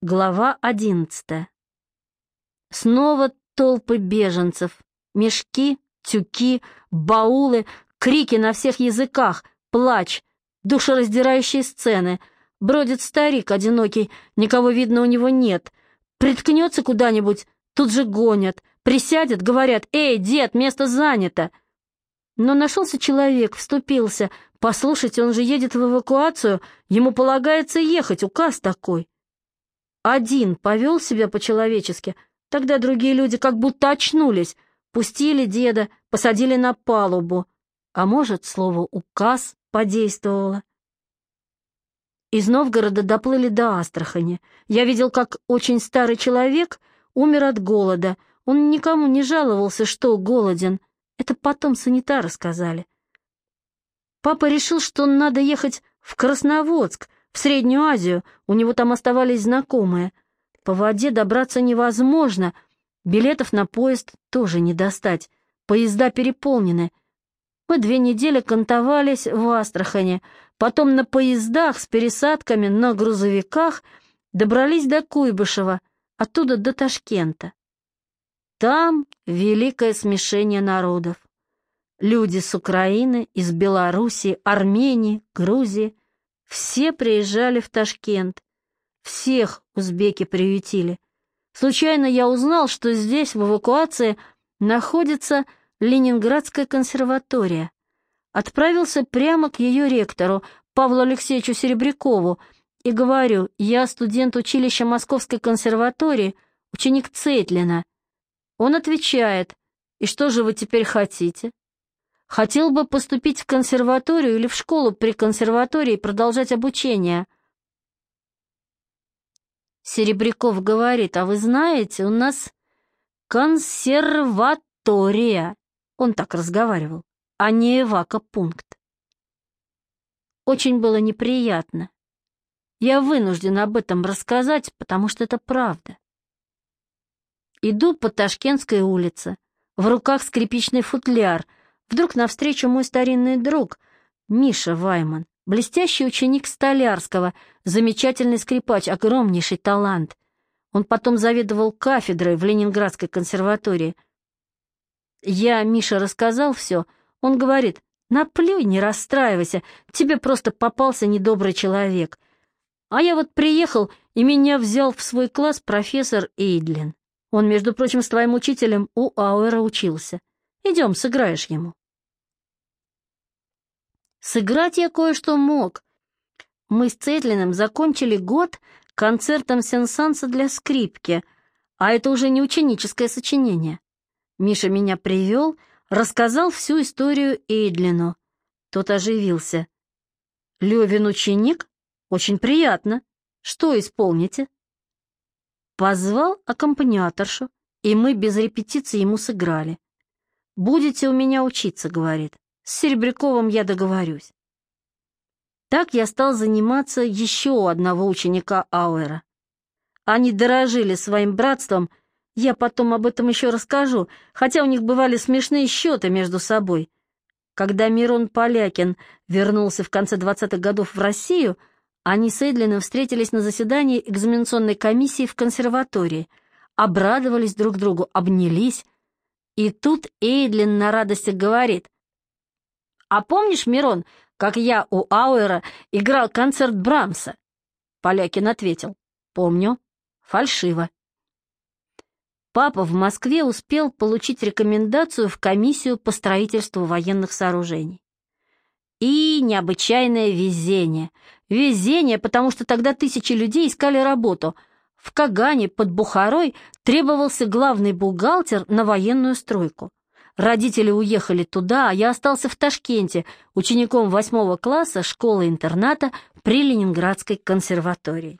Глава одиннадцатая. Снова толпы беженцев, мешки, тюки, баулы, крики на всех языках, плач, душераздирающие сцены. Бродит старик одинокий, никого видно у него нет. Приткнется куда-нибудь, тут же гонят. Присядет, говорят, «Эй, дед, место занято!» Но нашелся человек, вступился. Послушайте, он же едет в эвакуацию, ему полагается ехать, указ такой. Один повел себя по-человечески, тогда другие люди как будто очнулись, пустили деда, посадили на палубу. А может, слово «указ» подействовало. Из Новгорода доплыли до Астрахани. Я видел, как очень старый человек умер от голода. Он никому не жаловался, что голоден. Это потом санитары сказали. Папа решил, что надо ехать в Красноводск, в Среднюю Азию, у него там оставались знакомые. По воде добраться невозможно, билетов на поезд тоже не достать, поезда переполнены. Мы две недели кантовались в Астрахани, потом на поездах с пересадками на грузовиках добрались до Куйбышева, оттуда до Ташкента. Там великое смешение народов. Люди с Украины, из Белоруссии, Армении, Грузии — все приезжали в Ташкент. Всех узбеки приютили. Случайно я узнал, что здесь, в эвакуации, находится Ленинградская консерватория. Отправился прямо к ее ректору, Павлу Алексеевичу Серебрякову, и говорю, я студент училища Московской консерватории, ученик Цейтлина. Он отвечает, и что же вы теперь хотите? Хотел бы поступить в консерваторию или в школу при консерватории и продолжать обучение. Серебряков говорит, а вы знаете, у нас консерватория. Он так разговаривал, а не эвакопункт. Очень было неприятно. Я вынужден об этом рассказать, потому что это правда. Иду по Ташкентской улице, в руках скрипичный футляр — Вдруг навстречу мой старинный друг, Миша Вайман, блестящий ученик Столярского, замечательный скрипач, огромнейший талант. Он потом заведовал кафедрой в Ленинградской консерватории. Я Мише рассказал все. Он говорит, наплюй, не расстраивайся, тебе просто попался недобрый человек. А я вот приехал, и меня взял в свой класс профессор Эйдлин. Он, между прочим, с твоим учителем у Ауэра учился. Идем, сыграешь ему. Сыграть я кое-что мог. Мы с Цетлиным закончили год концертом сенсанса для скрипки, а это уже не ученическое сочинение. Миша меня привел, рассказал всю историю Эйдлину. Тот оживился. «Левин ученик? Очень приятно. Что исполните?» Позвал аккомпаниаторшу, и мы без репетиции ему сыграли. «Будете у меня учиться», — говорит. С Серебряковым я договорюсь. Так я стал заниматься еще одного ученика Ауэра. Они дорожили своим братством, я потом об этом еще расскажу, хотя у них бывали смешные счеты между собой. Когда Мирон Полякин вернулся в конце 20-х годов в Россию, они с Эдлином встретились на заседании экзаменационной комиссии в консерватории, обрадовались друг другу, обнялись. И тут Эйдлин на радостях говорит — а помнишь, Мирон, как я у Ауэра играл концерт Брамса?» Полякин ответил. «Помню. Фальшиво». Папа в Москве успел получить рекомендацию в комиссию по строительству военных сооружений. И необычайное везение. Везение, потому что тогда тысячи людей искали работу. В Кагане под Бухарой требовался главный бухгалтер на военную стройку. Родители уехали туда, а я остался в Ташкенте, учеником восьмого класса школы-интерната при Ленинградской консерватории.